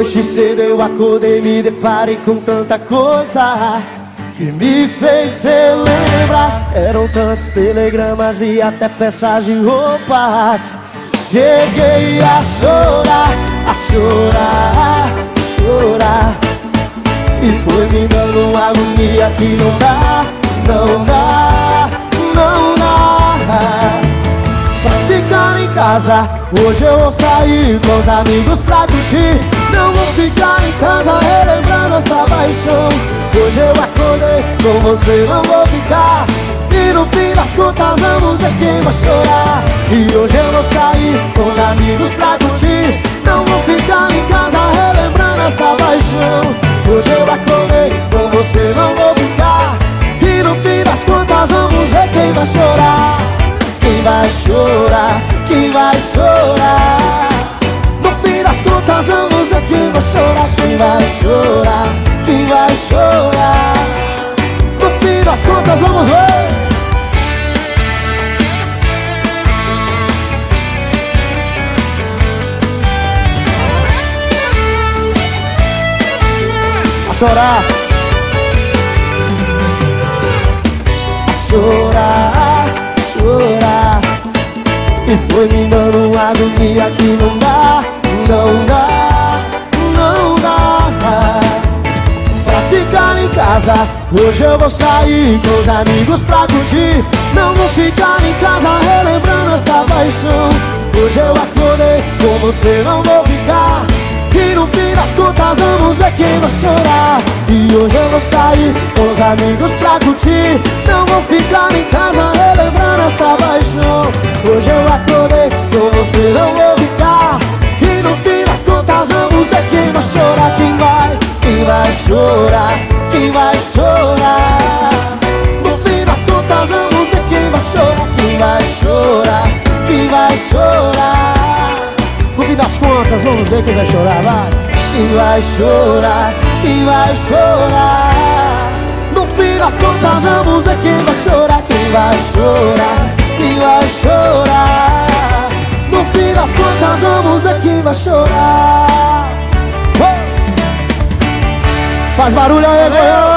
Hoje cedo eu acordei e me deparei com tanta coisa Que me fez relembrar. Eram tantos telegramas e até peças de roupas. Cheguei a chorar, a chorar, a chorar. E foi me dando uma agonia que não dá, não dá, casa, hoje eu vou sair com os amigos pra curtir. Não vou ficar em casa relembrando essa paixão. Hoje eu acordei, com você não vou ficar. E no fim das contas vamos ver quem vai chorar. E hoje eu vou sair com os amigos pra curtir. Não vou ficar em casa relembrando essa paixão. Hoje eu acordei, com você não vou ficar. E no fim das contas vamos ver quem vai chorar. Quem vai chorar, quem vai chorar. No fim das contas vamos ver quem vai chorar Quem vai chorar, quem vai chorar. No fim das contas vamos ver. Chorar, chorar E foi me dando uma agonia que não dá, não dá, não dá. Pra ficar em casa, hoje eu vou sair com os amigos pra curtir. Não vou ficar em casa relembrando essa paixão. Hoje eu acordei, com você não vou ficar. E no fim das contas vamos ver quem vai chorar. E hoje eu vou sair com os amigos pra curtir. Não vou ficar em casa relembrando você não vou ficar E no fim das contas vamos ver quem vai chorar Quem vai, quem vai chorar, quem vai chorar No fim das contas vamos ver quem vai chorar Quem vai chorar, quem vai chorar no fim das contas, vamos ver quem vai chorar, vai Quem vai chorar, quem vai chorar No fim das contas, vamos ver quem vai chorar Quem vai chorar, quem vai chorar contas, vamos quem vai chorar Faz barulho aí, Goiânia!